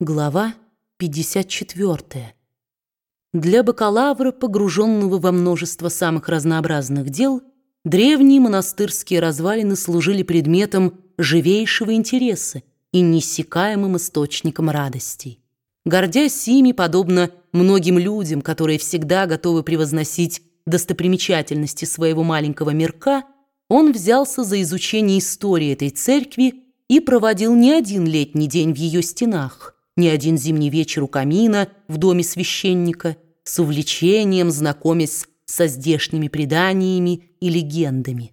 Глава 54. Для бакалавра, погруженного во множество самых разнообразных дел, древние монастырские развалины служили предметом живейшего интереса и неиссякаемым источником радостей. Гордясь ими, подобно многим людям, которые всегда готовы превозносить достопримечательности своего маленького мирка, он взялся за изучение истории этой церкви и проводил не один летний день в ее стенах – ни один зимний вечер у камина в доме священника, с увлечением знакомясь со здешними преданиями и легендами.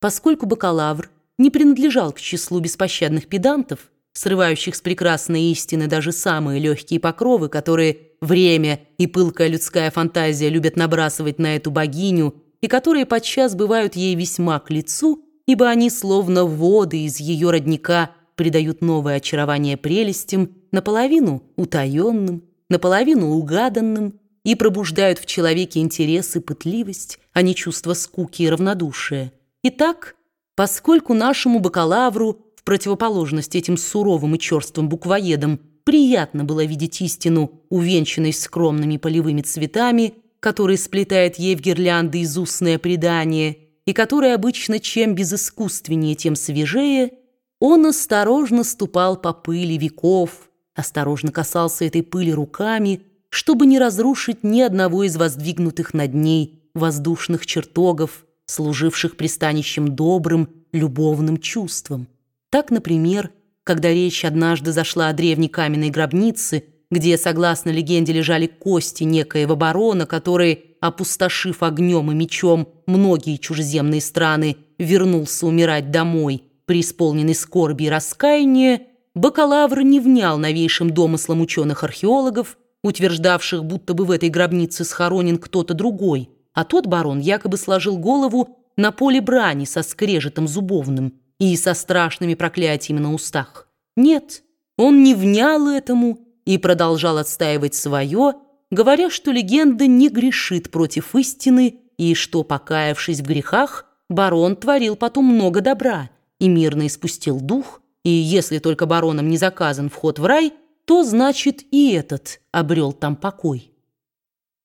Поскольку бакалавр не принадлежал к числу беспощадных педантов, срывающих с прекрасной истины даже самые легкие покровы, которые время и пылкая людская фантазия любят набрасывать на эту богиню и которые подчас бывают ей весьма к лицу, ибо они словно воды из ее родника придают новое очарование прелестям, наполовину утаенным, наполовину угаданным, и пробуждают в человеке интерес и пытливость, а не чувство скуки и равнодушия. Итак, поскольку нашему бакалавру, в противоположность этим суровым и черствым буквоедам, приятно было видеть истину, увенчанной скромными полевыми цветами, которые сплетает ей в гирлянды из устное предание, и которая обычно чем безыскусственнее, тем свежее, он осторожно ступал по пыли веков, осторожно касался этой пыли руками, чтобы не разрушить ни одного из воздвигнутых над ней воздушных чертогов, служивших пристанищем добрым, любовным чувствам. Так, например, когда речь однажды зашла о древней каменной гробнице, где, согласно легенде, лежали кости некоего барона, который, опустошив огнем и мечом многие чужеземные страны, вернулся умирать домой, преисполненный скорби и раскаяния, бакалавр не внял новейшим домыслам ученых-археологов, утверждавших, будто бы в этой гробнице схоронен кто-то другой, а тот барон якобы сложил голову на поле брани со скрежетом зубовным и со страшными проклятиями на устах. Нет, он не внял этому и продолжал отстаивать свое, говоря, что легенда не грешит против истины и что, покаявшись в грехах, барон творил потом много добра и мирно испустил дух, и если только баронам не заказан вход в рай, то значит и этот обрел там покой.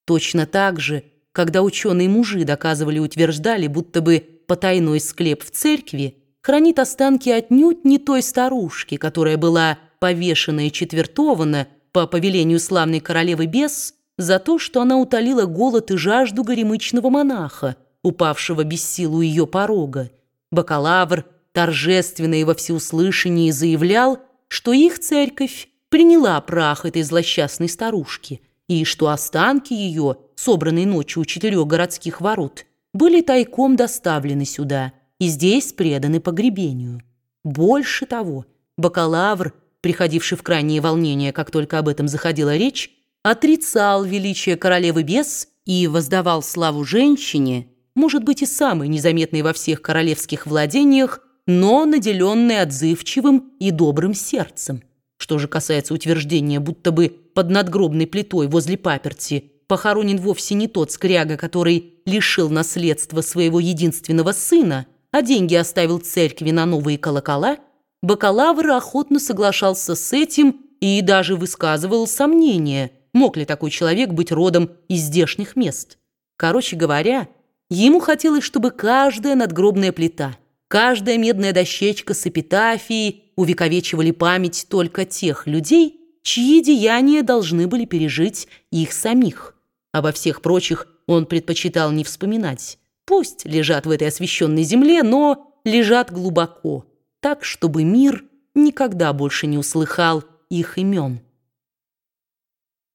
Точно так же, когда ученые-мужи доказывали и утверждали, будто бы потайной склеп в церкви хранит останки отнюдь не той старушки, которая была повешена и четвертована по повелению славной королевы Бес за то, что она утолила голод и жажду горемычного монаха, упавшего без силу ее порога. Бакалавр – торжественно и во всеуслышании заявлял, что их церковь приняла прах этой злосчастной старушки и что останки ее, собранные ночью у четырех городских ворот, были тайком доставлены сюда и здесь преданы погребению. Больше того, бакалавр, приходивший в крайнее волнение, как только об этом заходила речь, отрицал величие королевы бес и воздавал славу женщине, может быть и самой незаметной во всех королевских владениях, но наделенный отзывчивым и добрым сердцем. Что же касается утверждения, будто бы под надгробной плитой возле паперти похоронен вовсе не тот скряга, который лишил наследства своего единственного сына, а деньги оставил церкви на новые колокола, бакалавр охотно соглашался с этим и даже высказывал сомнения, мог ли такой человек быть родом из здешних мест. Короче говоря, ему хотелось, чтобы каждая надгробная плита – Каждая медная дощечка с эпитафией увековечивали память только тех людей, чьи деяния должны были пережить их самих. Обо всех прочих он предпочитал не вспоминать. Пусть лежат в этой освященной земле, но лежат глубоко, так, чтобы мир никогда больше не услыхал их имен.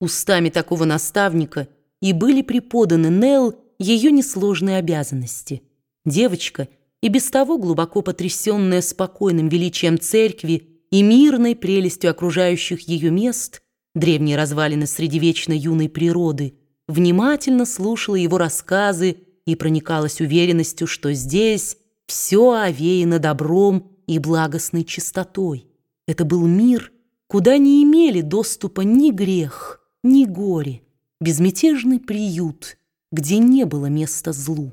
Устами такого наставника и были преподаны Нелл ее несложные обязанности. Девочка — и без того глубоко потрясенная спокойным величием церкви и мирной прелестью окружающих ее мест, древние развалины среди вечно юной природы, внимательно слушала его рассказы и проникалась уверенностью, что здесь все овеяно добром и благостной чистотой. Это был мир, куда не имели доступа ни грех, ни горе, безмятежный приют, где не было места злу.